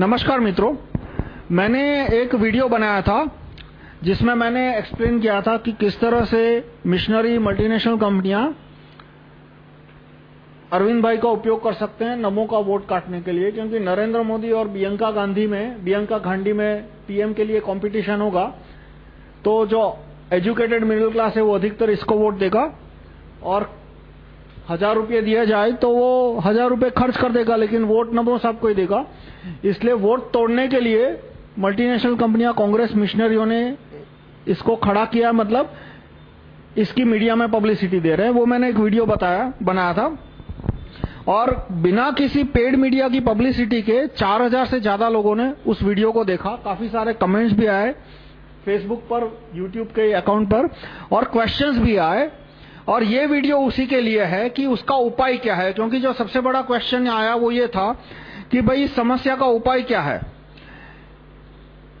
नमस्कार मित्रों, मैंने एक वीडियो बनाया था, जिसमें मैंने एक्सप्लेन किया था कि किस तरह से मिशनरी मल्टीनेशनल कंपनियाँ अरविंद भाई का उपयोग कर सकते हैं नमो का वोट काटने के लिए, क्योंकि नरेंद्र मोदी और बियंका गांधी में बियंका गांधी में पीएम के लिए कंपटीशन होगा तो जो एजुकेटेड मिडिल क्लास है वो अधिकतर इसको वोट देगा, और हज़ार रुपये दिया जाए तो वो हज़ार रुपये खर्च कर देगा, लेकिन वोट नमो साहब को ही देगा। इसलिए वोट तोड़ने के लिए मल्टीनेशनल कंपनियाँ कांग्रेस मिशनरियों ने इसको खड़ा किया मतलब इसकी मीडिया में पब्लिसिटी दे रहे हैं। वो मैंने एक वीडियो बताया, बनाया था। और बिना किसी पेड मीडिया की पब्लिसिटी के 4000 से ज़्यादा लोगों ने उस वीडियो को देखा। काफ़ी सारे कमेंट्स भी आए फेसबुक पर यूट्यूब के अकाउंट पर। और क्वेश्चंस भी आए। और ये वीडियो उसी के लिए है कि उसका उपाय क्या है? क्योंकि जो सबसे बड़ा क्वेश्चन आया वो ये था कि भाई इस समस्या का उपाय क्या है?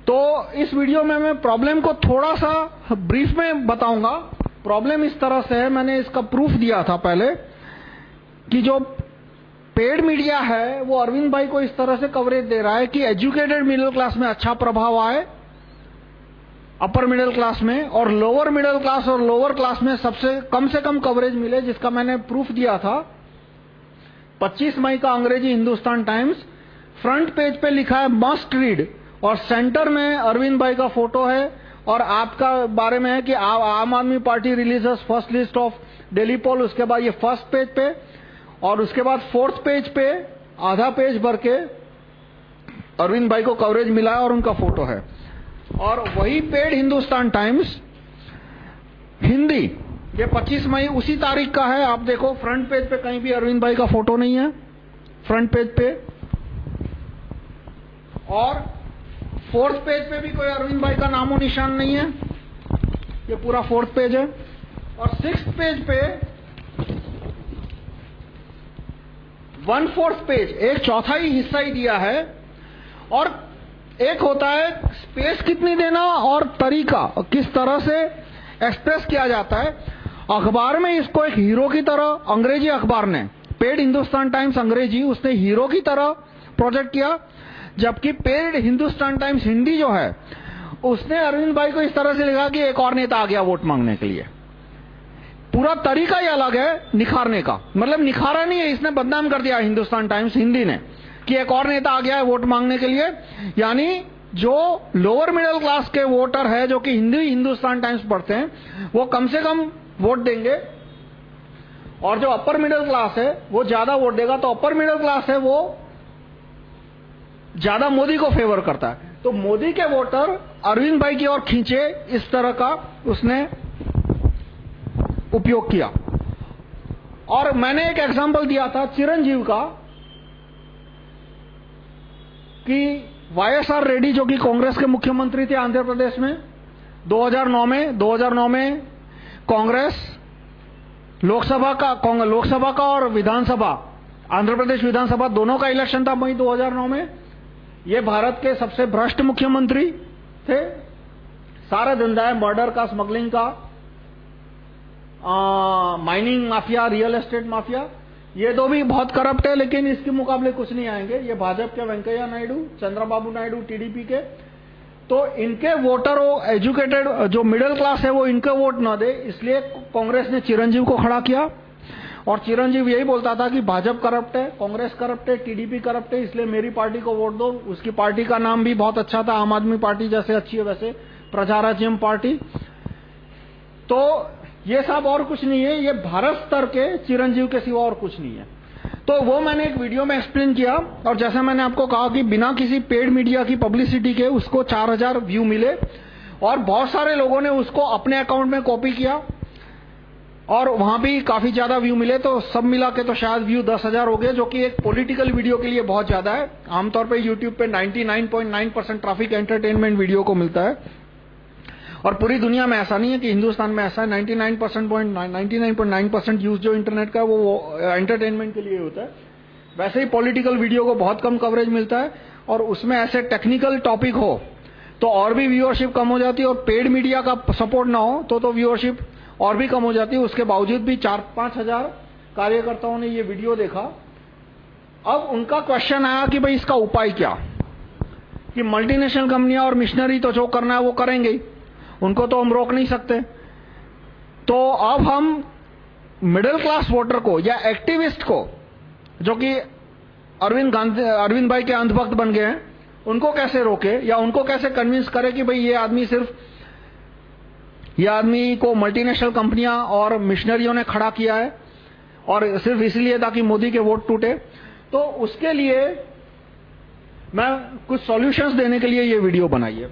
तो इस वीडियो में मैं प्रॉब्लम को थोड़ा सा ब्रीफ में बताऊँगा। प्रॉब्लम इस तरह से है, मैंने इसका प्रूफ दिया था पहले कि जो पेड मीडिया है, वो अरविंद भाई को इस तरह से कवरेज दे रहा है कि एजुकेटेड मिडिल क्लास में अच्छा प्रभाव आए। अपर मिडिल क्लास में और लोअर मिडिल क्लास और लोअर क्लास में सबसे कम से कम कवरेज मिले जिसका मैंने प्रूफ दिया था। 25 मई का अंग्रेज़ी हिंदुस्तान टाइम्स फ्रंट पेज पे लिखा है मस्ट रीड और सेंटर में अरविंद भाई का फ़ोटो है और आपका बारे में है कि आ, Aam Aadmi Party releases first list of Delhi poll उसके बाद ये फ़र्स्ट पेज पे और उसके बाद फोर्थ पेज पे आधा पेज भर के अरविंद भाई को कवरेज मिला है और उनका फ़ोटो है। और वही पेड हिंदुस्तान टाइम्स, हिंदी, ये 25 मई उसी तारीख का है। आप देखो, फ्रंट पेज पे कहीं भी अरविंद भाई का फ़ोटो नहीं है, फ्रंट पेज पे। और फोर्थ पेज पे भी कोई अरविंद भाई का नामो निशान नहीं है, ये पूरा फोर्थ पेज है। और सिक्स पेज पे वन फोर्थ पेज, एक चौथा ही हिस्सा ही दिया है। और एक होता है स्पेस कितनी देना और तरीका, किस तरह से एक्सप्रेस किया जाता है। अखबार में इसको एक हीरो की तरह, अंग्रेज़ी अखबार ने पेड हिंदुस्तान टाइम्स अंग्रेज़ी, उसने हीरो की तरह प्रोजेक्ट किया, जबकि पेड हिंदुस्तान टाइम्स हिंदी जो है, उसने अरविंद भाई को इस तरह से लिखा कि एक और नेता आ गया वोट मांगने के लिए। पूरा तरीका ही अलग है निखारने का। मतलब निखारा नहीं है, इसने बदनाम कर दिया हिंदुस्तान टाइम्स हिंदी ने। कि एक और नेता आ गया है वोट मांगने के लिए। यानी जो लोअर मिडिल क्लास के वोटर है, जो कि हिंदी, हिंदुस्तान टाइम्स पढ़ते हैं, वो कम से कम वोट देंगे। और जो अपर मिडिल क्लास है, वो ज़्यादा वोट देगा। तो अपर मिडिल क्लास है, वो ज़्यादा मोदी को फेवर करता है। तो मोदी के वोटर अरविंद भाई की ओर खींचे, इस तरह का उसने उपयोग किया। और मैंने एक एग्जांपल दिया था चिरंजीव का। कि वाईएसआर रेड्डी जो कि कांग्रेस के मुख्यमंत्री थे आंध्र प्रदेश में 2009 में 2009 में कांग्रेस लोकसभा का लोकसभा का और विधानसभा, आंध्र प्रदेश विधानसभा दोनों का इलेक्शन था मई 2009 में। ये भारत के सबसे भ्रष्ट मुख्यमंत्री थे। सारा धंधा है, मर्डर का, स्मगलिंग का mining mafia, real estate mafia. ये दो भी बहुत करप्ट है, लेकिन इसके मुकाबले कुछ नहीं आएँगे। ये भाजपा के वेंकैया नायडू, चंद्रबाबू नायडू टीडीपी के। तो इनके वोटर हो एजुकेटेड जो मिडिल क्लास है, वो इनके वोट ना दे, इसलिए कांग्रेस ने चिरंजीव को खड़ा किया। और चिरंजीव यही बोलता था कि भाजपा करप्ट है, कांग्रेस करप्ट है टीडीपी करप्ट है, इसलिए मेरी पार्टी को वोट दो। उसकी पार्टी का नाम भी बहुत अच्छा था, आम आदमी पार्टी जैसे अच्छी है वैसे, प्रजाराज्यम पार्टी। तो ये सब और कुछ नहीं है, ये भारत स्तर के चिरंजीव के सिवा और कुछ नहीं है। तो वो मैंने एक वीडियो में एक्सप्लेन किया, और जैसे मैंने आपको कहा कि बिना किसी पेड मीडिया की पब्लिसिटी के उसको 4000 व्यू मिले, और बहुत सारे लोगों ने उसको अपने अकाउंट में कॉपी किया, और वहाँ भी काफ़ी ज़्यादा व्यू मिले तो सब मिला के तो शायद व्यू दस हज़ार हो गए, जो कि एक पॉलिटिकल वीडियो के लिए बहुत ज़्यादा है। आमतौर पर यूट्यूब पे 99.9 परसेंट ट्रैफ़िक एंटरटेनमेंट वीडियो को मिलता है। और पूरी दुनिया में ऐसा नहीं है कि हिंदुस्तान में ऐसा है। 99 परसेंट नाइन परसेंट यूज़ जो इंटरनेट का वो एंटरटेनमेंट के लिए होता है। वैसे ही पॉलिटिकल वीडियो को बहुत कम कवरेज मिलता है और उसमें ऐसे टेक्निकल टॉपिक हो तो और भी व्यूअरशिप कम हो जाती है और पेड मीडिया का सपोर्ट ना हो तो तो व्यूअरशिप और भी कम हो जाती है। उसके बावजूद भी चार, पाँच हज़ार कार्यकर्ताओं ने ये वीडियो देखा। अब उनका क्वेश्चन आया कि भाई इसका उपाय क्या? कि मल्टीनेशनल कंपनियाँ और मिशनरी तो जो करना है वो करेंगे उनको तो हम रोक नहीं सकते। तो अब हम मिडिल क्लास वोटर को या एक्टिविस्ट को, जो कि अरविंद गांधी, अरविंद भाई के अंधभक्त बन गए हैं, उनको कैसे रोके या उनको कैसे कन्विंस करे कि भाई ये आदमी सिर्फ़, ये आदमी को मल्टीनेशनल कंपनियाँ और मिशनरियों ने खड़ा किया है और सिर्फ़ इसलिए ताकि मोदी के वोट टूटे। तो उसके लिए मैं कुछ सॉल्यूशंस देने के लिए ये वीडियो बनाई है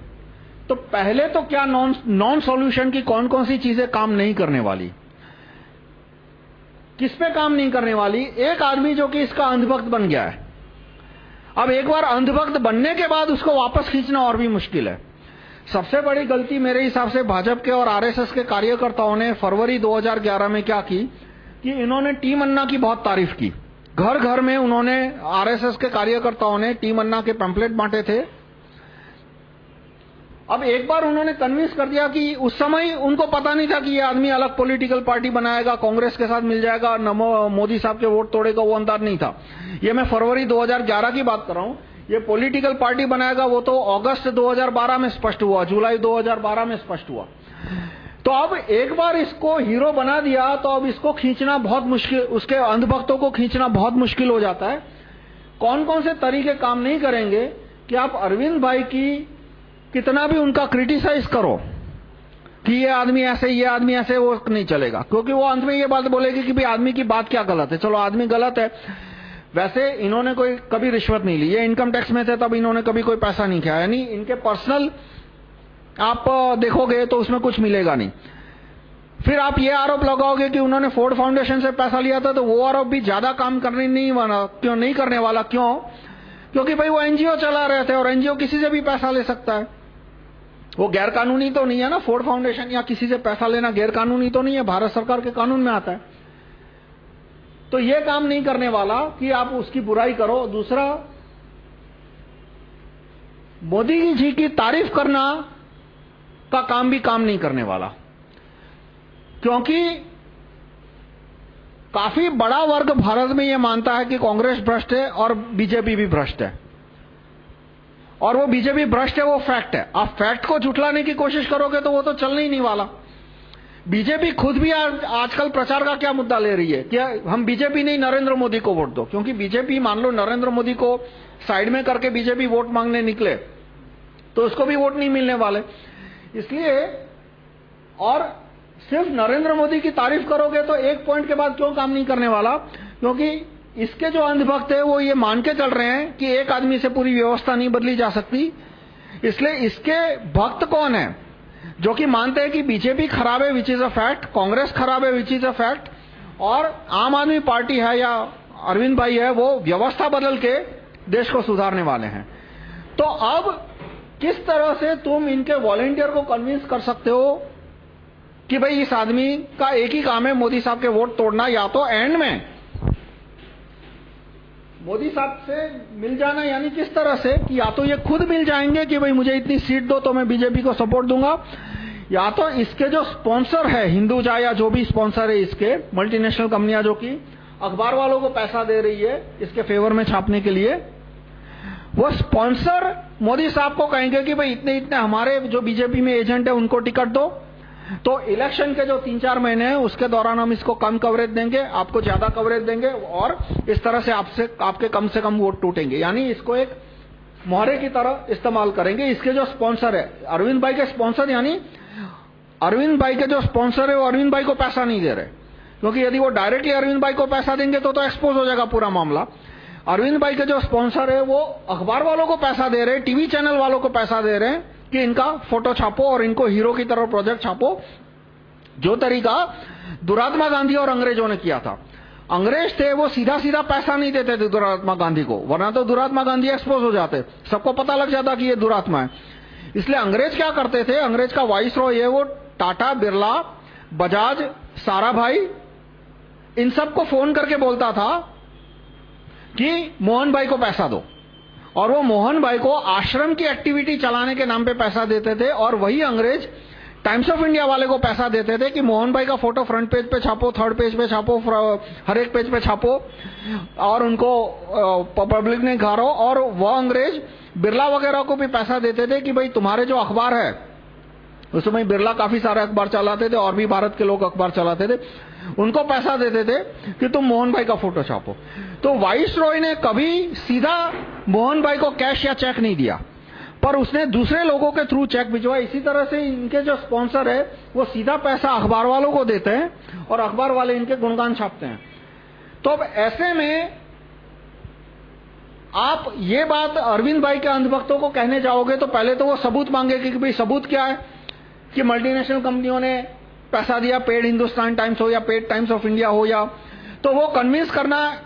तो पहले तो क्या नॉन नॉन सॉल्यूशन की कौन कौन सी चीज़ें काम नहीं करने वाली? किस पे काम नहीं करने वाली? एक आदमी जो कि इसका अंधभक्त बन गया है। अब एक बार अंधभक्त बनने के बाद उसको वापस खींचना और भी मुश्किल है। सबसे बड़ी गलती मेरे हिसाब से भाजपा के और आरएसएस के कार्यकर्ताओं ने फरवरी 2011 में क्या की? कि इन्होंने टीम अन्ना की बहुत तारीफ़ की। घर घर में उन्होंने आरएसएस के कार्यकर्ताओं ने टीम अन्ना के पैम्पलेट बांटे थे। अब एक बार उन्होंने कन्विंस कर दिया कि उस समय उनको पता नहीं था कि ये आदमी अलग पॉलिटिकल पार्टी बनाएगा, कांग्रेस के साथ मिल जाएगा नमो मोदी साहब के वोट तोड़ेगा, वो अंदाज नहीं था। ये मैं फरवरी 2011 की बात कर रहा हूँ। ये पॉलिटिकल पार्टी बनाएगा, वो तो अगस्त 2012 में स्पष्ट हुआ, जुलाई 2012 में स्पष्ट हुआ। तो अब एक बार इसको हीरो बना दिया तो अब इसको खींचना बहुत मुश्किल, उसके अंधभक्तों को खींचना बहुत मुश्किल हो जाता है। कौन कौन से तरीके काम नहीं करेंगे कि आप अरविंद भाई की कितना भी उनका क्रिटिसाइज करो कि ये आदमी ऐसे, ये आदमी ऐसे, वो नहीं चलेगा। क्योंकि वो अंत में ये बात बोलेगी कि भाई आदमी की बात क्या गलत है? चलो, आदमी गलत है। वैसे इन्होंने कोई कभी रिश्वत नहीं ली। ये इनकम टैक्स में थे, तब इन्होंने कभी कोई पैसा नहीं किया। यानी इनके पर्सनल आप देखोगे तो उसमें कुछ मिलेगा नहीं। फिर आप ये आरोप लगाओगे कि उन्होंने फोर्ड फाउंडेशन से पैसा लिया था तो वो आरोप भी ज़्यादा काम करने नहीं वाला, क्यों, नहीं करने वाला? क्यों? क्योंकि भाई वो एनजीओ चला रहे थे और एनजीओ किसी से भी पैसा ले सकता है। वो गैर कानूनी तो नहीं है ना फोर्ड फाउंडेशन या किसी से पैसा लेना गैर कानूनी तो नहीं है, भारत सरकार के कानून में आता है। तो ये काम नहीं करने वाला कि आप उसकी बुराई करो। दूसरा, मोदी जी की तारीफ़ करना का काम भी काम नहीं करने वाला। क्योंकि काफ़ी बड़ा वर्ग भारत में यह मानता है कि कांग्रेस भ्रष्ट है और बीजेपी भी भ्रष्ट है। और वो बीजेपी भ्रष्ट है, वो फैक्ट है। आप फैक्ट को झुठलाने की कोशिश करोगे तो वो तो चलने ही नहीं वाला। बीजेपी खुद भी आज, आजकल प्रचार का क्या मुद्दा ले रही है? कि हम बीजेपी नहीं, नरेंद्र मोदी को वोट दो? क्योंकि बीजेपी, मान लो, नरेंद्र मोदी को साइड में करके बीजेपी वोट मांगने निकले तो उसको भी वोट नहीं मिलने वाले। इसलिए, और सिर्फ़ नरेंद्र मोदी की तारीफ़ करोगे तो एक पॉइंट के बाद क्यों काम नहीं करने वाला? क्योंकि इसके जो अंधभक्त है, वो ये मान के चल रहे हैं कि एक आदमी से पूरी व्यवस्था नहीं बदली जा सकती। इसलिए इसके भक्त कौन है? जो कि मानते हैं कि बीजेपी खराब है which is a fact Congress खराब है विच इज़ अ फैक्ट और आम आदमी पार्टी है या अरविंद भाई है, वो व्यवस्था बदल के देश को सुधारने वाले हैं। तो अब किस तरह से तुम इनके वॉलेंटियर को कन्विंस कर सकते हो कि भाई इस आदमी का एक ही काम है, मोदी साहब के वोट तोड़ना या तो एंड में मोदी साहब से मिल जाना यानी किस तरह से कि या तो ये खुद मिल जाएँगे कि भाई मुझे इतनी सीट दो तो मैं बीजेपी को सपोर्ट दूँगा, या तो इसके जो स्पॉन्सर है, हिंदू हिंदुजा या जो भी स्पॉन्सर है इसके मल्टीनेशनल कंपनियाँ जो कि अखबार वालों को पैसा दे रही है इसके फेवर में छापने के लिए, वो स्पॉन्सर मोदी साहब को कहेंगे कि भाई इतने इतने हमारे जो बीजेपी में एजेंट है उनको टिकट दो। तो इलेक्शन के जो तीन चार महीने हैं, उसके दौरान हम इसको कम कवरेज देंगे, आपको ज़्यादा कवरेज देंगे, और इस तरह से आपसे, आपके कम से कम वोट टूटेंगे। यानी इसको एक मोहरे की तरह इस्तेमाल करेंगे। इसके जो स्पॉन्सर है, अरविंद भाई के स्पॉन्सर यानी अरविंद भाई के जो स्पॉन्सर है, वो अरविंद भाई को पैसा नहीं दे रहे। क्योंकि यदि वो डायरेक्टली अरविंद भाई को पैसा देंगे तो तो एक्सपोज हो जाएगा पूरा मामला। अरविंद भाई के जो स्पॉन्सर है, वो अखबार वालों को पैसा दे रहे हैं टीवी चैनल वालों को पैसा दे रहे हैं। कि इनका फ़ोटो छापो और इनको हीरो की तरह प्रोजेक्ट छापो, जो तरीका दुरात्मा गांधी और अंग्रेज़ों ने किया था। अंग्रेज़ थे, वो सीधा सीधा पैसा नहीं देते थे दुरात्मा गांधी को, वरना तो दुरात्मा गांधी एक्सपोज हो जाते। सबको पता लग जाता कि ये दुरात्मा है। इसलिए अंग्रेज़ क्या करते थे? अंग्रेज़ का वाइस रॉय है वो, टाटा, बिरला, बजाज, सारा भाई, इन सबको फ़ोन करके बोलता था कि मोहन भाई को पैसा दो। और वो मोहन भाई को आश्रम की एक्टिविटी चलाने के नाम पे पैसा देते थे और वही अंग्रेज़ टाइम्स ऑफ़ इंडिया वाले को पैसा देते थे कि मोहन भाई का फ़ोटो फ्रंट पेज पे छापो थर्ड पेज पे छापो हर एक पेज पे छापो और उनको पब्लिक ने घारो और वह अंग्रेज़ बिरला वगैरह को भी पैसा देते थे कि भाई तुम्हारे जो अखबार है उस समय बिरला काफ़ी सारे अखबार चलाते थे और भी भारत के लोग अखबार चलाते थे। उनको पैसा देते थे कि तुम मोहन भाई का फ़ोटो छापो। तो वाइस रॉय ने कभी सीधा मोहन भाई को कैश या चेक नहीं दिया। पर उसने दूसरे लोगों के थ्रू चेक भिजवा इसी तरह से इनके जो स्पॉन्सर है, वो सीधा पैसा अखबार वालों को देते हैं और अखबार वाले इनके गुणगान छापते हैं। तो अब ऐसे में आप ये बात अरविंद भाई के अंधभक्तों को कहने जाओगे तो पहले तो वो सबूत मांगेगे कि भाई सबूत क्या है? कि मल्टीनेशनल कंपनियों ने पैसा दिया पेड हिंदुस्तान टाइम्स हो या पेड टाइम्स ऑफ़ इंडिया हो या तो वो कन्विंस करना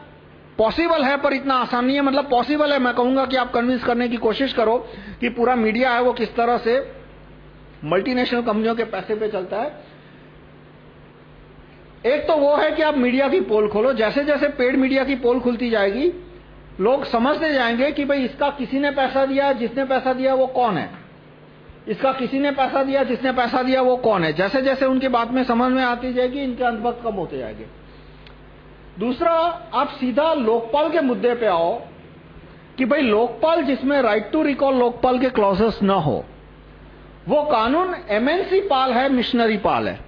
पॉसिबल है, पर इतना आसान नहीं है। मतलब पॉसिबल है, मैं कहूँगा कि आप कन्विंस करने की कोशिश करो कि पूरा मीडिया है वो किस तरह से मल्टीनेशनल कंपनियों के पैसे पे चलता है। एक तो वो है कि आप मीडिया की पोल खोलो। जैसे जैसे पेड मीडिया की पोल खुलती जाएगी, लोग समझते जाएँगे कि भाई इसका किसी ने पैसा दिया, जिसने पैसा दिया वो कौन है? इसका किसी ने पैसा दिया, जिसने पैसा दिया वो कौन है? जैसे जैसे उनकी बात में समझ में आती जाएगी, इनके अंधभक्त कम होते जाएँगे। दूसरा, आप सीधा लोकपाल के मुद्दे पे आओ कि भाई लोकपाल जिसमें राइट टू रिकॉल लोकपाल के क्लॉजेस न हो, वो कानून एमएनसी पाल है मिशनरी पाल है।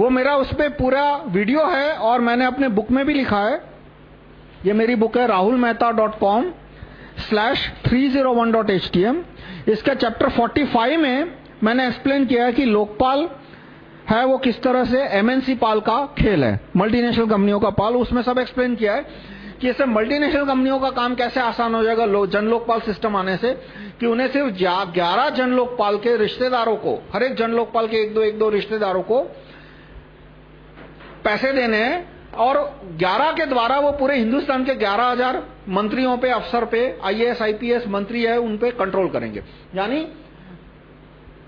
वो मेरा उस पर पूरा वीडियो है और मैंने अपने बुक में भी लिखा है। ये मेरी बुक है Rahul Mehta dot com T M इसका चैप्टर 45 में मैंने एक्सप्लेन किया है कि लोकपाल है वो किस तरह से एमएनसी पाल का खेल है। मल्टीनेशनल कंपनियों का पाल उसमें सब एक्सप्लेन किया है कि इससे मल्टीनेशनल कंपनियों का काम कैसे आसान हो जाएगा लो, जन लोकपाल सिस्टम आने से कि उन्हें सिर्फ़ ग्यारह जन लोकपाल के रिश्तेदारों को हर एक जन लोकपाल के एक दो एक दो रिश्तेदारों को पैसे देने हैं और 11 के द्वारा वो पूरे हिंदुस्तान के 11,000 मंत्रियों पे अफसर पे आईएएस आईपीएस मंत्री है उन पे कंट्रोल करेंगे। यानी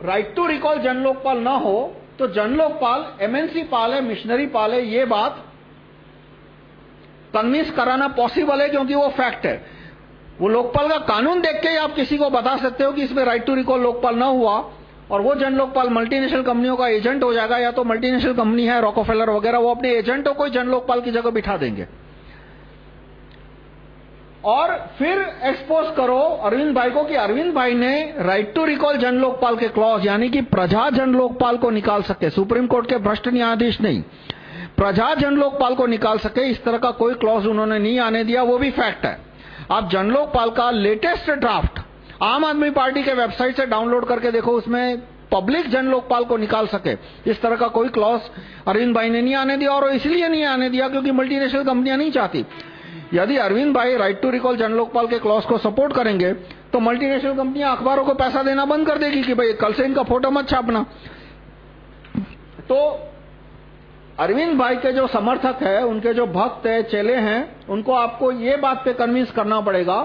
राइट टू रिकॉल जन लोकपाल ना हो तो जन लोकपाल एमएनसी पाल है मिशनरी पाल है ये बात कन्विंस कराना पॉसिबल है क्योंकि वो फैक्ट है। वो लोकपाल का कानून देख के आप किसी को बता सकते हो कि इसमें राइट टू रिकॉल लोकपाल ना हुआ। और वो जन लोकपाल मल्टीनेशनल कंपनियों का एजेंट हो जाएगा, या तो मल्टीनेशनल कंपनी है रॉकोफेलर वगैरह, वो अपने एजेंटों को जन लोकपाल की जगह बिठा देंगे। और फिर एक्सपोज करो अरविंद भाई को कि अरविंद भाई ने राइट टू रिकॉल जन लोकपाल के क्लॉज यानी कि प्रजा जन लोकपाल को निकाल सके। सुप्रीम कोर्ट के भ्रष्ट न्यायाधीश नहीं। प्रजा जन लोकपाल को निकाल सके, इस तरह का कोई क्लॉज उन्होंने नहीं आने दिया, वो भी फैक्ट है। आप जन लोकपाल का latest draft Aam Aadmi party के वेबसाइट से डाउनलोड करके देखो, उसमें पब्लिक जन लोकपाल को निकाल सके। इस तरह का कोई क्लॉज अरविंद भाई ने नहीं आने दिया और इसलिए नहीं आने दिया क्योंकि मल्टीनेशनल कंपनियाँ नहीं चाहती। यदि अरविंद भाई राइट टू रिकॉल जन लोकपाल के क्लॉज को सपोर्ट करेंगे तो मल्टीनेशनल कंपनियाँ अखबारों को पैसा देना बंद कर देगी कि भाई कल से इनका फ़ोटो मत छापना। तो अरविंद भाई के जो समर्थक है, उनके जो भक्त है, चेले हैं, उनको आपको ये बात पे कन्विंस करना पड़ेगा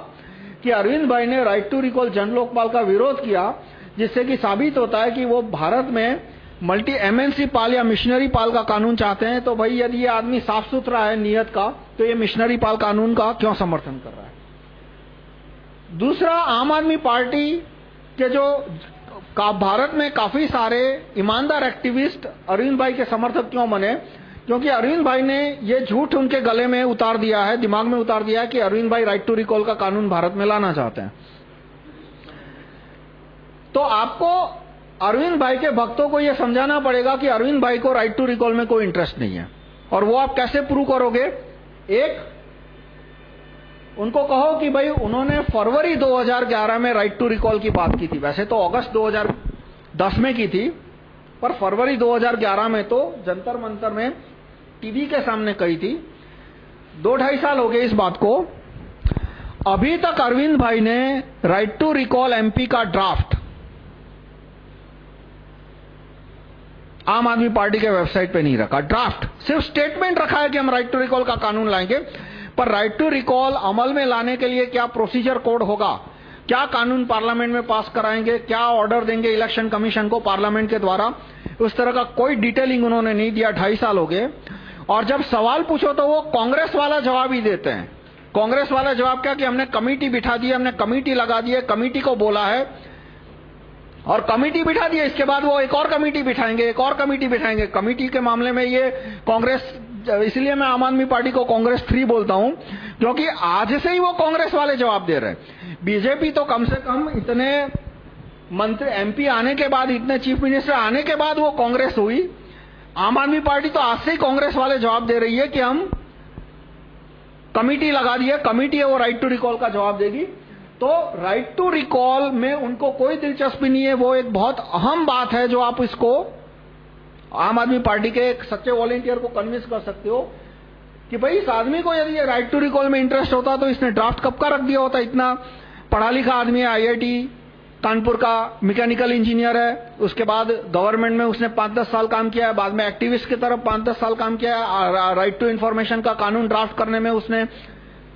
कि अरविंद भाई ने राइट टू रिकॉल जन लोकपाल का विरोध किया, जिससे कि साबित होता है कि वो भारत में मल्टी एमएनसी पाल या मिशनरी पाल का कानून चाहते हैं तो भाई यदि ये आदमी साफ़ सुथरा है नियत का तो ये मिशनरी पाल कानून का क्यों समर्थन कर रहा है? दूसरा, आम आदमी पार्टी के जो का, भारत में काफ़ी सारे ईमानदार एक्टिविस्ट अरविंद भाई के समर्थक क्यों बने? क्योंकि अरविंद भाई ने ये झूठ उनके गले में उतार दिया है, दिमाग में उतार दिया है कि अरविंद भाई राइट टू रिकॉल का कानून भारत में लाना चाहते हैं। तो आपको अरविंद भाई के भक्तों को यह समझाना पड़ेगा कि अरविंद भाई को राइट टू रिकॉल में कोई इंटरेस्ट नहीं है। और वो आप कैसे प्रूव करोगे? एक, उनको कहो कि भाई उन्होंने फरवरी 2011 में राइट टू रिकॉल की बात की थी। वैसे तो अगस्त 2010 में की थी, पर फरवरी 2011 में तो जंतर मंतर में टीवी के सामने कही थी। दो ढाई साल हो गए इस बात को। अभी तक अरविंद भाई ने राइट टू रिकॉल एमपी का ड्राफ्ट आम आदमी पार्टी के वेबसाइट पे नहीं रखा। ड्राफ्ट सिर्फ़ स्टेटमेंट रखा है कि हम राइट टू रिकॉल का कानून लाएँगे। पर राइट टू रिकॉल अमल में लाने के लिए क्या प्रोसीजर कोड होगा? क्या कानून पार्लियामेंट में पास कराएँगे? क्या ऑर्डर देंगे इलेक्शन कमीशन को पार्लियामेंट के द्वारा? उस तरह का कोई डिटेलिंग उन्होंने नहीं दिया। ढाई साल हो गए। और जब सवाल पूछो तो वो कांग्रेस वाला जवाब ही देते हैं। कांग्रेस वाला जवाब क्या कि हमने कमेटी बिठा दी, हमने कमेटी लगा दी है, कमेटी को बोला है। और कमिटी बिठा दी इसके बाद वो एक और कमिटी बिठाएँगे, एक और कमिटी बिठाएँगे। कमिटी के मामले में ये कांग्रेस, इसलिए मैं आम आदमी पार्टी को कांग्रेस थ्री बोलता हूँ, क्योंकि आज से ही वो कांग्रेस वाले जवाब दे रहे हैं। बीजेपी तो कम से कम इतने मंत्री एमपी आने के बाद, इतने चीफ मिनिस्टर आने के बाद वो कांग्रेस हुई। आम आदमी पार्टी तो आज से ही कांग्रेस वाले जवाब दे रही है कि हम कमिटी लगा दी है, कमिटी है, वो राइट टू रिकॉल का जवाब देगी। तो राइट टू रिकॉल में उनको कोई दिलचस्पी नहीं है, वो एक बहुत अहम बात है जो आप इसको आम आदमी पार्टी के एक सच्चे वॉलेंटियर को कन्विंस कर सकते हो कि भाई, इस आदमी को यदि राइट टू रिकॉल में इंटरेस्ट होता तो इसने ड्राफ्ट कब का रख दिया होता? इतना पढ़ा लिखा आदमी है आईआईटी कानपुर का मैकेनिकल इंजीनियर है। उसके बाद गवर्नमेंट में उसने पाँच दस साल काम किया है। बाद में एक्टिविस्ट की तरफ़ पाँच दस साल काम किया है। राइट टू इन्फॉर्मेशन का कानून ड्राफ्ट करने में उसने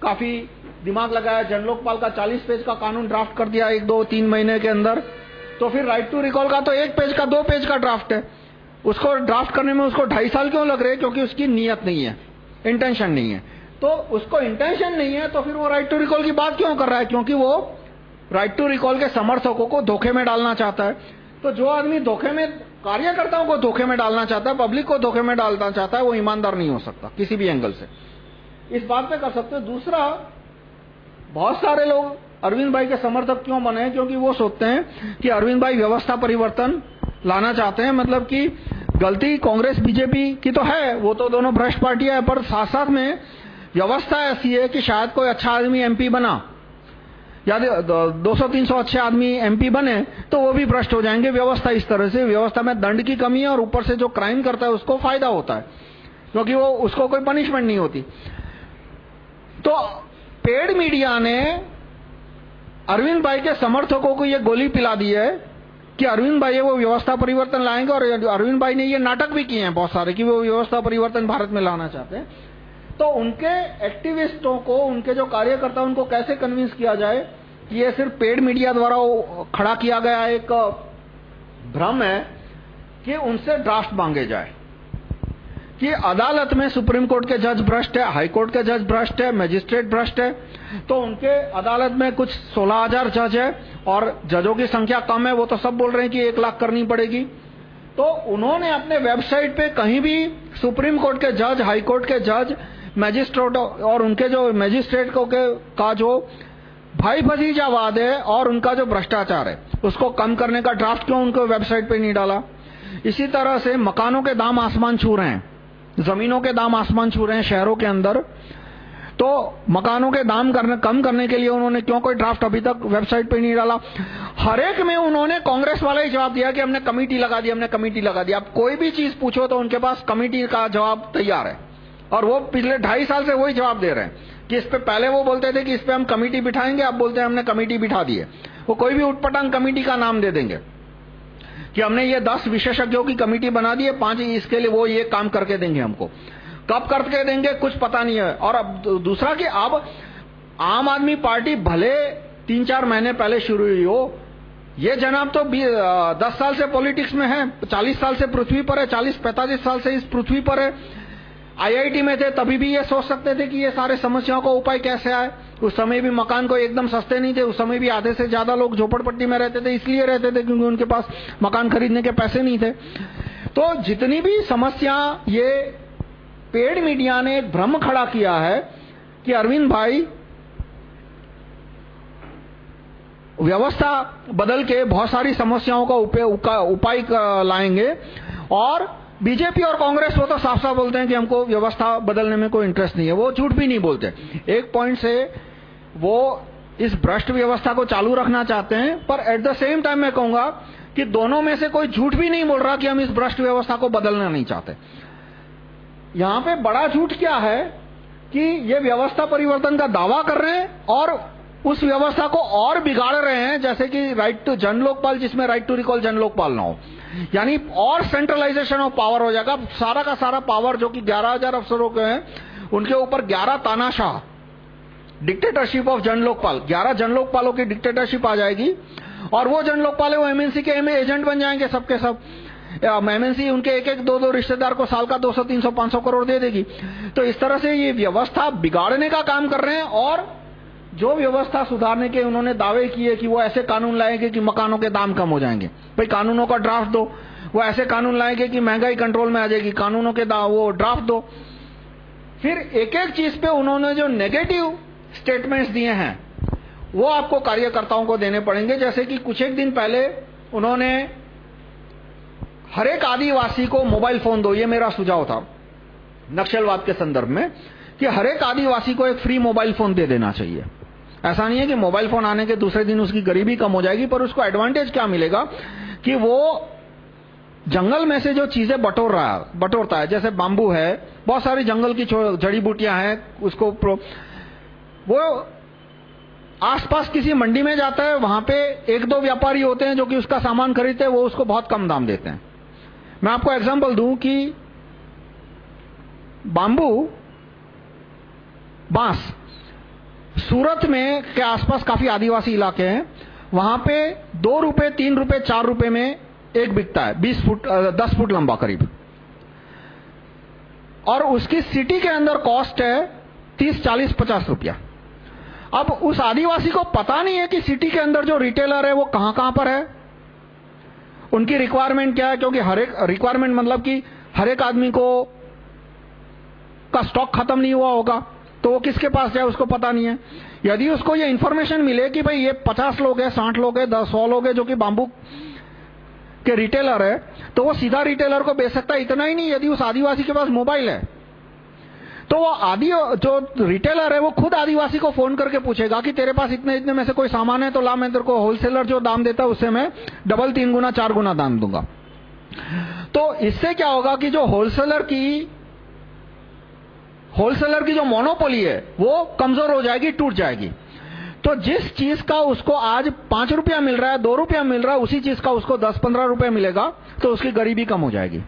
काफ़ी दिमाग लगाया। जनलोकपाल का चालीस पेज का कानून ड्राफ्ट कर दिया एक, दो, तीन महीने के अंदर। तो फिर राइट टू रिकॉल का तो एक पेज का, दो पेज का ड्राफ्ट है। उसको ड्राफ्ट करने में उसको ढाई साल क्यों लग रहे हैं? क्योंकि उसकी नीयत नहीं है। इंटेंशन नहीं है। तो उसको इंटेंशन नहीं है तो फिर वो राइट टू रिकॉल की बात क्यों कर रहा है? क्योंकि वो राइट टू रिकॉल के समर्थकों को धोखे में डालना चाहता है। तो जो आदमी धोखे में, कार्यकर्ताओं को धोखे में डालना चाहता है पब्लिक को धोखे में डालना चाहता है, वो ईमानदार नहीं हो सकता, किसी भी एंगल से। इस बात पे कर सकते हो। दूसरा, बहुत सारे लोग अरविंद भाई के समर्थक क्यों बने? क्योंकि वो सोचते हैं कि अरविंद भाई व्यवस्था परिवर्तन लाना चाहते हैं। मतलब कि गलती कांग्रेस, बीजेपी की तो है, वो तो दोनों भ्रष्ट पार्टियाँ हैं, पर साथ साथ में व्यवस्था ऐसी है कि शायद कोई अच्छा आदमी एमपी बना। या 200-300 अच्छे आदमी एमपी बने तो वो भी भ्रष्ट हो जाएँगे। व्यवस्था इस तरह से, व्यवस्था में दंड की कमी है और ऊपर से जो क्राइम करता है, उसको फ़ायदा होता है। क्योंकि वो, उसको कोई पनिशमेंट नहीं होती। तो पेड मीडिया ने अरविंद भाई के समर्थकों को ये गोली पिला दी है कि अरविंद भाई वो व्यवस्था परिवर्तन लाएँगे और अरविंद भाई ने ये नाटक भी किए हैं बहुत सारे कि वो व्यवस्था परिवर्तन भारत में लाना चाहते हैं। तो उनके एक्टिविस्टों को, उनके जो कार्यकर्ता, उनको कैसे कन्विंस किया जाए कि ये सिर्फ़ पेड मीडिया द्वारा खड़ा किया गया एक भ्रम है कि उनसे ड्राफ्ट मांगे जाए? कि अदालत में सुप्रीम कोर्ट के जज भ्रष्ट है हाई कोर्ट के जज भ्रष्ट है मजिस्ट्रेट भ्रष्ट है तो उनके अदालत में कुछ सोलह हज़ार जज है और जजों की संख्या कम है, वो तो सब बोल रहे हैं कि एक लाख करनी पड़ेगी। तो उन्होंने अपने वेबसाइट पे कहीं भी सुप्रीम कोर्ट के जज हाई कोर्ट के जज मजिस्ट्रेट और उनके जो मैजिस्ट्रेट को के का जो भाई भतीजावाद है और उनका जो भ्रष्टाचार है, उसको कम करने का ड्राफ्ट क्यों उनको वेबसाइट पे नहीं डाला? इसी तरह से मकानों के दाम आसमान छू रहे हैं, जमीनों के दाम आसमान छू रहे हैं शहरों के अंदर। तो मकानों के दाम करने, कम करने के लिए उन्होंने क्यों कोई ड्राफ्ट अभी तक वेबसाइट पे नहीं डाला? हर एक में उन्होंने कांग्रेस वाला ही जवाब दिया कि हमने कमेटी लगा दी, हमने कमेटी लगा दी। आप कोई भी चीज़ पूछो तो उनके पास कमेटी का जवाब तैयार है। और वो पिछले ढाई साल से वही जवाब दे रहे हैं कि इस पे पहले वो बोलते थे कि इस पे हम कमेटी बिठाएँगे, अब बोलते हैं हमने कमेटी बिठा दी है। वो कोई भी उठपटांग कमेटी का नाम दे देंगे कि हमने ये दस विशेषज्ञों की कमेटी बना दी है, पाँच इसके लिए वो ये काम करके देंगे हमको। कब करके देंगे कुछ पता नहीं है। और अब दूसरा कि अब आम आदमी पार्टी भले तीन चार महीने पहले शुरू हुई हो, ये जनाब तो दस साल से पॉलिटिक्स में है, चालीस साल से पृथ्वी पर है, चालीस पैंतालीस साल से इस पृथ्वी पर है। आईआईटी में थे, तभी भी ये सोच सकते थे कि ये सारे समस्याओं का उपाय कैसे आए। उस समय भी मकान को एकदम सस्ते नहीं थे, उस समय भी आधे से ज़्यादा लोग झोपड़पट्टी में रहते थे, इसलिए रहते थे क्योंकि उनके पास मकान खरीदने के पैसे नहीं थे। तो जितनी भी समस्या ये पेड मीडिया ने एक भ्रम खड़ा किया है कि अरविंद भाई व्यवस्था बदल के बहुत सारी समस्याओं का उपाय लाएँगे और बीजेपी और कांग्रेस वो तो साफ़ साफ़ बोलते हैं कि हमको व्यवस्था बदलने में कोई इंटरेस्ट नहीं है। वो झूठ भी नहीं बोलते। एक पॉइंट से वो इस भ्रष्ट व्यवस्था को चालू रखना चाहते हैं, पर एट द सेम टाइम मैं कहूँगा कि दोनों में से कोई झूठ भी नहीं बोल रहा कि हम इस भ्रष्ट व्यवस्था को बदलना नहीं चाहते। यहाँ पे बड़ा झूठ क्या है कि ये व्यवस्था परिवर्तन का दावा कर रहे हैं और उस व्यवस्था को और बिगाड़ रहे हैं, जैसे कि राइट टू जन लोकपाल जिसमें राइट टू रिकॉल जन लोकपाल ना हो। यानी और सेंट्रलाइजेशन ऑफ़ पावर हो जाएगा। सारा का सारा पावर जो कि 11000 अफसरों के हैं, उनके ऊपर 11 तानाशाह। डिक्टेटरशिप ऑफ़ जन लोकपाल 11 जन लोकपालों की डिक्टेटरशिप आ जाएगी। और वो जन लोकपाल वो एमएनसी के एजेंट बन जाएँगे सबके सब। एमएनसी उनके एक एक दो दो रिश्तेदार को साल का 200 300 500 करोड़ दे देगी। तो इस तरह से ये व्यवस्था बिगाड़ने का काम कर रहे हैं और जो व्यवस्था सुधारने के उन्होंने दावे किए कि वो ऐसे कानून लाएँगे कि मकानों के दाम कम हो जाएँगे। भाई, कानूनों का ड्राफ्ट दो। वो ऐसे कानून लाएँगे कि महँगाई कंट्रोल में आ जाएगी। कानूनों के दाम वो ड्राफ्ट दो। फिर एक एक चीज़ पे उन्होंने जो नेगेटिव स्टेटमेंट्स दिए हैं, वो आपको कार्यकर्ताओं को देने पड़ेंगे। जैसे कि कुछ एक दिन पहले उन्होंने हर एक आदिवासी को मोबाइल फ़ोन दो। ये मेरा सुझाव था नक्सलवाद के संदर्भ में कि हर एक आदिवासी को एक फ्री मोबाइल फ़ोन दे देना चाहिए। ऐसा नहीं है कि मोबाइल फ़ोन आने के दूसरे दिन उसकी गरीबी कम हो जाएगी, पर उसको एडवांटेज क्या मिलेगा? कि वो जंगल में से जो चीज़ें बटोर रहा, बटोरता है, जैसे बांबू है, बहुत सारी जंगल की जड़ी बूटियाँ हैं, उसको वो आसपास किसी मंडी में जाता है, वहाँ पे एक दो व्यापारी होते हैं जो कि उसका सामान खरीदते हैं, वो उसको बहुत कम दाम देते हैं। मैं आपको एग्जांपल दूँ कि बांबू बाँस सूरत में के आसपास काफ़ी आदिवासी इलाके हैं। वहाँ पे दो रुपए, तीन रुपए, चार रुपए में एक बिकता है, बीस फुट दस फुट लंबा करीब। और उसकी सिटी के अंदर कॉस्ट है तीस, चालीस, पचास रुपया। अब उस आदिवासी को पता नहीं है कि सिटी के अंदर जो रिटेलर है वो कहाँ कहाँ पर है। उनकी रिक्वायरमेंट क्या है? क्योंकि हर एक रिक्वायरमेंट मतलब कि हर एक आदमी को का स्टॉक खत्म नहीं हुआ होगा। तो वो किसके पास जाए उसको पता नहीं है। यदि उसको ये इन्फॉर्मेशन मिले कि भाई ये पचास लोग हैं, साठ लोग हैं, दस, सौ लोग हैं, जो कि बांबू के रिटेलर है तो वो सीधा रिटेलर को बेच सकता है। इतना ही नहीं, यदि उस आदिवासी के पास मोबाइल है तो वो आदि, जो रिटेलर है, वो खुद आदिवासी को फ़ोन करके पूछेगा कि तेरे पास इतने इतने में से कोई सामान है तो ला मैं तेरे को होलसेलर जो दाम देता है, उससे मैं डबल तीन गुना, चार गुना दाम दूँगा। तो इससे क्या होगा कि जो होलसेलर की होलसेलर की जो मोनोपोली है, वो कमज़ोर हो जाएगी, टूट जाएगी। तो जिस चीज़ का उसको आज पाँच रुपया मिल रहा है, दो रुपया मिल रहा है, उसी चीज़ का उसको दस पंद्रह रुपया मिलेगा तो उसकी गरीबी कम हो जाएगी।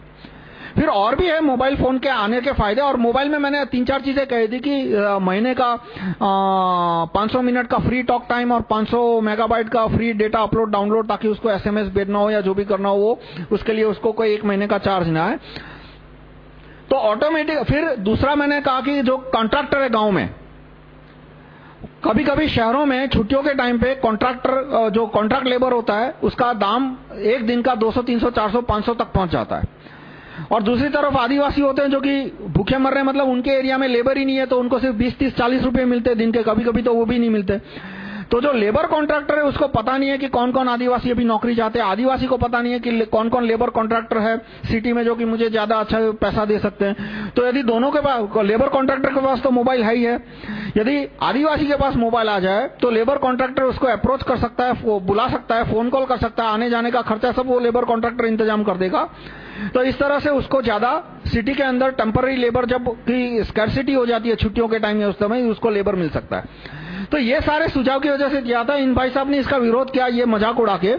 फिर और भी है मोबाइल फ़ोन के आने के फ़ायदे, और मोबाइल में मैंने तीन चार चीज़ें कही थी कि महीने का पाँच सौ मिनट का फ्री टॉक टाइम और 500 मेगाबाइट का फ्री डेटा अपलोड, डाउनलोड, ताकि उसको एसएमएस भेजना हो या जो भी करना हो, वो उसके लिए उसको कोई एक महीने का चार्ज ना है तो ऑटोमेटिक फिर दूसरा मैंने कहा कि जो कॉन्ट्रैक्टर है गाँव में कभी कभी शहरों में छुट्टियों के टाइम पे कॉन्ट्रैक्टर जो कॉन्ट्रैक्ट लेबर होता है उसका दाम एक दिन का 200, 300, 400, 500 तक पहुँच जाता है। और दूसरी तरफ़ आदिवासी होते हैं जो कि भूखे मर रहे हैं मतलब उनके एरिया में लेबर ही नहीं है तो उनको सिर्फ़ 20, 30, 40 रुपए मिलते हैं दिन के कभी कभी तो वो भी नहीं मिलते। तो जो लेबर कॉन्ट्रैक्टर है, उसको पता नहीं है कि कौन कौन आदिवासी अभी नौकरी चाहते हैं। आदिवासी को पता नहीं है कि कौन कौन लेबर कॉन्ट्रैक्टर है सिटी में जो कि मुझे ज़्यादा अच्छा पैसा दे सकते हैं। तो यदि दोनों के पास लेबर कॉन्ट्रैक्टर के पास तो मोबाइल है ही है। यदि आदिवासी के पास मोबाइल आ जाए तो लेबर कॉन्ट्रैक्टर उसको अप्रोच कर सकता है बुला सकता है फ़ोन कॉल कर सकता है, आने जाने का खर्चा सब वो लेबर कॉन्ट्रैक्टर इंतज़ाम कर देगा। तो इस तरह से उसको ज़्यादा सिटी के अंदर टेम्पररी लेबर जब की स्कैरसिटी हो जाती है छुट्टियों के टाइम में उस समय, उसको लेबर मिल सकता है। तो ये सारे सुझाव की वजह से किया था। इन भाई साहब ने इसका विरोध किया, ये मज़ाक उड़ा के,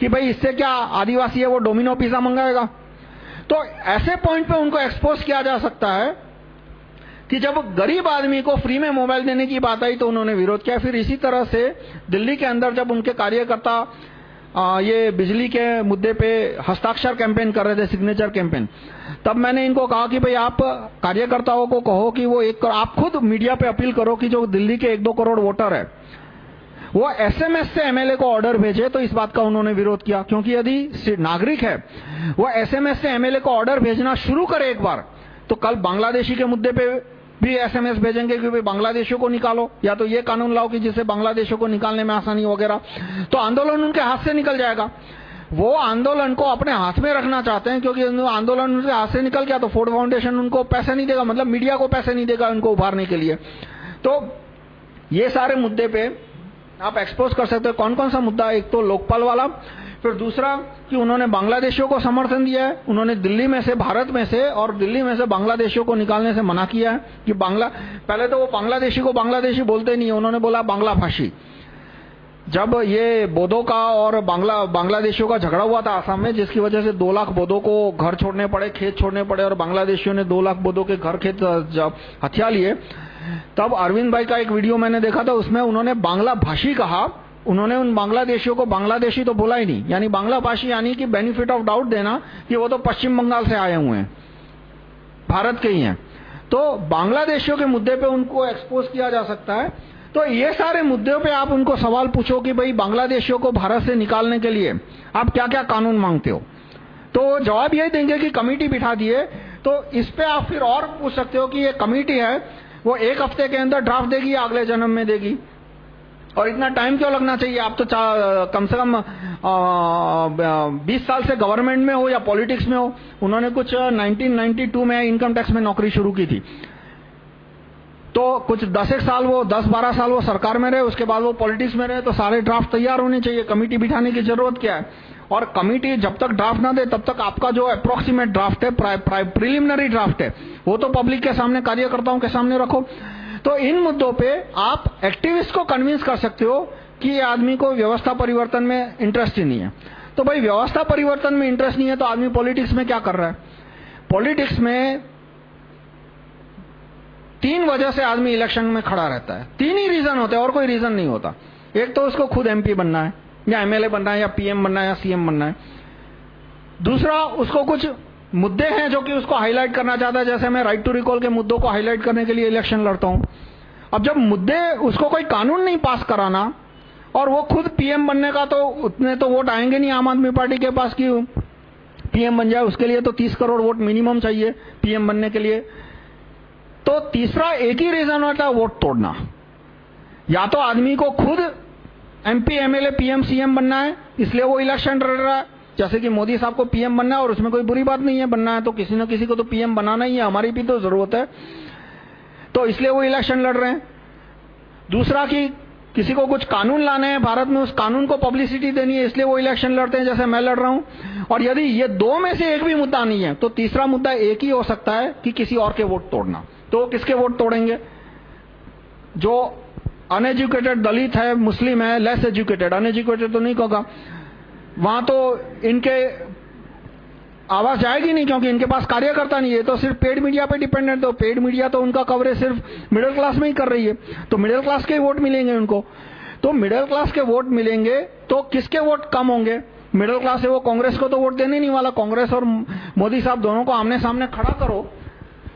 कि भाई इससे क्या आदिवासी है, वो डोमिनो पिज्जा मंगाएगा? तो ऐसे पॉइंट पे उनको एक्सपोज किया जा सकता है कि जब गरीब आदमी को फ्री में मोबाइल देने की बात आई तो उन्होंने विरोध किया। फिर इसी तरह से दिल्ली के अंदर जब उनके कार्यकर्ता ये बिजली के मुद्दे पे हस्ताक्षर कैंपेन कर रहे थे, सिग्नेचर कैंपेन। तब मैंने इनको कहा कि भाई आप कार्यकर्ताओं को कहो कि वो एक आप खुद मीडिया पे अपील करो कि जो दिल्ली के एक दो करोड़ वोटर है, वो एसएमएस से एमएलए को ऑर्डर भेजे तो इस बात का उन्होंने विरोध किया। क्योंकि यदि नागरिक है, वो एसएमएस से एमएलए को ऑर्डर भेजना शुरू करे एक बार तो कल बांग्लादेशी के मुद्दे पे भी एसएमएस भेजेंगे कि भाई बांग्लादेशियों को निकालो, या तो ये कानून लाओ कि जिससे बांग्लादेशियों को निकालने में आसानी वगैरह। तो आंदोलन उनके हाथ से निकल जाएगा। वो आंदोलन को अपने हाथ में रखना चाहते हैं, क्योंकि आंदोलन उनके हाथ से निकल गया तो फोर्ड फाउंडेशन उनको पैसे नहीं देगा मतलब मीडिया को पैसे नहीं देगा उनको उभारने के लिए। तो ये सारे मुद्दे पे आप एक्सपोज कर सकते हो। कौन कौन सा मुद्दा? एक तो लोकपाल वाला फिर दूसरा कि उन्होंने बांग्लादेशियों को समर्थन दिया है। उन्होंने दिल्ली में से, भारत में से और दिल्ली में से बांग्लादेशियों को निकालने से मना किया है कि बांग्ला, पहले तो वो बांग्लादेशी को बांग्लादेशी बोलते नहीं है। उन्होंने बोला बांग्ला भाषी। जब ये बोधो का और बांग्ला, बांग्लादेशियों का झगड़ा हुआ था आसाम में, जिसकी वजह से दो लाख बोधो को घर छोड़ने पड़े, खेत छोड़ने पड़े और बांग्लादेशियों ने दो लाख बोधो के घर खेत हथिया लिए, तब अरविंद भाई का एक वीडियो मैंने देखा था, उसमें उन्होंने बांग्ला भाषी कहा उन्होंने उन बांग्लादेशियों को बांग्लादेशी तो बोला ही नहीं। यानी बांग्ला भाषी यानी कि बेनिफिट ऑफ़ डाउट देना कि वो तो पश्चिम बंगाल से आए हुए हैं। भारत के ही हैं। तो बांग्लादेशियों के मुद्दे पे उनको एक्सपोज किया जा सकता है। तो ये सारे मुद्दों पे आप उनको सवाल पूछो कि भाई बांग्लादेशियों को भारत से निकालने के लिए आप क्या क्या कानून मांगते हो? तो जवाब यही देंगे कि कमेटी बिठा दिए। तो इस पे आप फिर और पूछ सकते हो कि ये कमेटी है, वो एक हफ़्ते के अंदर ड्राफ्ट देगी या अगले जन्म में देगी? और इतना टाइम क्यों लगना चाहिए? आप तो कम से कम बीस साल से गवर्नमेंट में हो या पॉलिटिक्स में हो, उन्होंने कुछ 1992 में इनकम टैक्स में नौकरी शुरू की थी। तो कुछ दस एक साल वो, दस बारह साल वो सरकार में रहे, उसके बाद वो पॉलिटिक्स में रहे तो सारे ड्राफ्ट तैयार होने चाहिए। कमेटी बिठाने की ज़रूरत क्या है? और कमिटी जब तक ड्राफ्ट ना दे, तब तक आपका जो अप्रोक्सीमेट ड्राफ्ट है प्रिलिमिनरी ड्राफ्ट है, वो तो पब्लिक के सामने, कार्यकर्ताओं के सामने रखो। तो इन मुद्दों पे आप एक्टिविस्ट को कन्विंस कर सकते हो कि ये आदमी को व्यवस्था परिवर्तन में इंटरेस्ट ही नहीं है। तो भाई, व्यवस्था परिवर्तन में इंटरेस्ट नहीं है तो आदमी पॉलिटिक्स में क्या कर रहा है? पॉलिटिक्स में तीन वजह से आदमी इलेक्शन में खड़ा रहता है। तीन ही रीजन होते हैं, और कोई रीजन नहीं होता। एक तो उसको खुद एमपी बनना है, या एमएलए बनना है, या पीएम बनना है, या सीएम बनना है। दूसरा, उसको कुछ मुद्दे हैं जो कि उसको हाईलाइट करना चाहता है। जैसे मैं राइट टू रिकॉल के मुद्दों को हाईलाइट करने के लिए इलेक्शन लड़ता हूँ। अब जब मुद्दे, उसको कोई कानून नहीं पास कराना, और वो खुद पीएम बनने का तो उतने तो वोट आएँगे नहीं आम आदमी पार्टी के पास कि पीएम बन जाए, उसके लिए तो 30 करोड़ वोट मिनिमम चाहिए पीएम बनने के लिए। तो तीसरा एक ही रीजन होता है वोट तोड़ना। या तो आदमी को खुद एमपी एमएलए पीएम सीएम बनना है, इसलिए वो इलेक्शन लड़ रहा है। जैसे कि मोदी साहब को पीएम बनना है और उसमें कोई बुरी बात नहीं है, बनना है तो किसी न किसी को तो पीएम बनाना ही है, हमारी भी तो ज़रूरत है। तो इसलिए वो इलेक्शन लड़ रहे हैं। दूसरा कि किसी को कुछ कानून लाने हैं, भारत में उस कानून को पब्लिसिटी देनी है, इसलिए वो इलेक्शन लड़ते हैं, जैसे मैं लड़ रहा हूँ। और यदि ये दो में से एक भी मुद्दा नहीं है तो तीसरा मुद्दा एक ही हो सकता है कि किसी और के वोट तोड़ना। तो किसके वोट तोड़ेंगे? जो अनएजुकेटेड दलित है, मुस्लिम है लेस एजुकेटेड अनएजुकेटेड तो नहीं होगा। वहाँ तो इनके आवाज़ जाएगी नहीं, क्योंकि इनके पास कार्यकर्ता नहीं है। तो सिर्फ़ पेड मीडिया पे डिपेंडेंट तो पेड मीडिया तो उनका कवरेज सिर्फ़ मिडिल क्लास में ही कर रही है। तो मिडिल क्लास के वोट मिलेंगे उनको। तो मिडिल क्लास के वोट मिलेंगे तो किसके वोट कम होंगे? मिडिल क्लास है वो कांग्रेस को तो वोट देने नहीं वाला। कांग्रेस और मोदी साहब दोनों को आमने सामने खड़ा करो।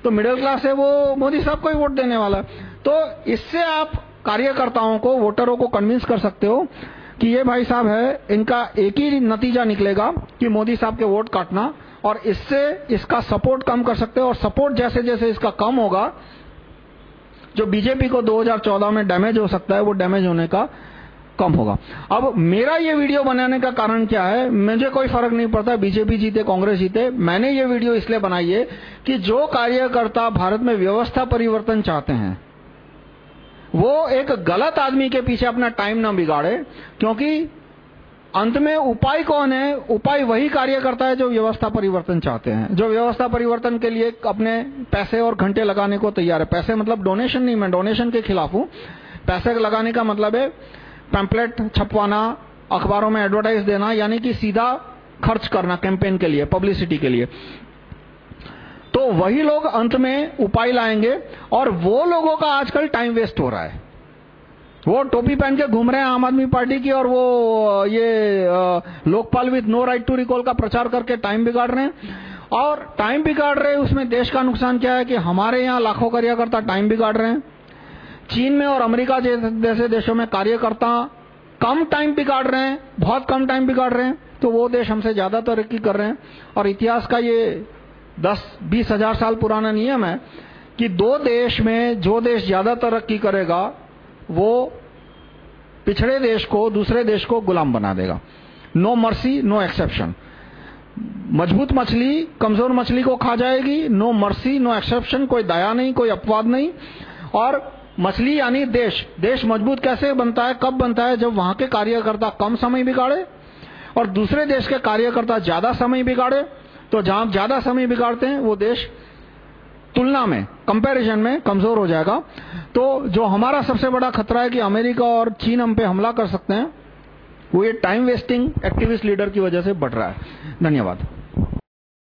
तो मिडिल क्लास है वो मोदी साहब को ही वोट देने वाला। तो इससे आप कार्यकर्ताओं को वोटरों को कन्विंस कर सकते हो। कि ये भाई साहब है, इनका एक ही नतीजा निकलेगा कि मोदी साहब के वोट काटना और इससे इसका सपोर्ट कम कर सकते हो और सपोर्ट जैसे जैसे इसका कम होगा, जो बीजेपी को 2014 में डैमेज हो सकता है, वो डैमेज होने का कम होगा। अब मेरा ये वीडियो बनाने का कारण क्या है? मुझे कोई फ़र्क नहीं पड़ता, बीजेपी जीते, कांग्रेस जीते। मैंने ये वीडियो इसलिए बनाई है कि जो कार्यकर्ता भारत में व्यवस्था परिवर्तन चाहते हैं वो एक गलत आदमी के पीछे अपना टाइम ना बिगाड़े, क्योंकि अंत में उपाय कौन है? उपाय वही कार्य करता है जो व्यवस्था परिवर्तन चाहते हैं। जो व्यवस्था परिवर्तन के लिए अपने पैसे और घंटे लगाने को तैयार है। पैसे मतलब डोनेशन नहीं, मैं डोनेशन के खिलाफ हूँ। पैसे लगाने का मतलब है पैम्पलेट छपवाना, अखबारों में एडवर्टाइज देना, यानी कि सीधा खर्च करना कैंपेन के लिए पब्लिसिटी के लिए। तो वही लोग अंत में उपाय लाएँगे और वो लोगों का आजकल टाइम वेस्ट हो रहा है। वो टोपी पहन के घूम रहे हैं आम आदमी पार्टी की और वो, ये Lokpal with no right to recall का प्रचार करके टाइम बिगाड़ रहे हैं। और टाइम बिगाड़ रहे हैं उसमें देश का नुकसान क्या है कि हमारे यहाँ लाखों कार्यकर्ता टाइम बिगाड़ रहे हैं। चीन में और अमेरिका जैसे देशों में कार्यकर्ता कम टाइम बिगाड़ रहे हैं, बहुत कम टाइम बिगाड़ रहे हैं तो वो देश हमसे ज़्यादा तरक्की कर रहे हैं। और इतिहास का ये दस, बीस हज़ार साल पुराना नियम है कि दो देश में जो देश ज़्यादा तरक्की करेगा, वो पिछड़े देश को, दूसरे देश को गुलाम बना देगा। नो मर्सी नो एक्सेप्शन मज़बूत मछली, कमज़ोर मछली को खा जाएगी नो मर्सी नो एक्सेप्शन कोई दया नहीं, कोई अपवाद नहीं। और मछली यानी देश देश मज़बूत कैसे बनता है, कब बनता है, जब वहाँ के कार्यकर्ता कम समय बिगाड़े और दूसरे देश के कार्यकर्ता ज़्यादा समय बिगाड़े। तो जहाँ ज़्यादा समय बिगाड़ते हैं, वो देश तुलना में कंपैरिजन में कमज़ोर हो जाएगा। तो जो हमारा सबसे बड़ा खतरा है कि अमेरिका और चीन हम पे हमला कर सकते हैं, वो ये टाइम वेस्टिंग एक्टिविस्ट लीडर की वजह से बढ़ रहा है। धन्यवाद।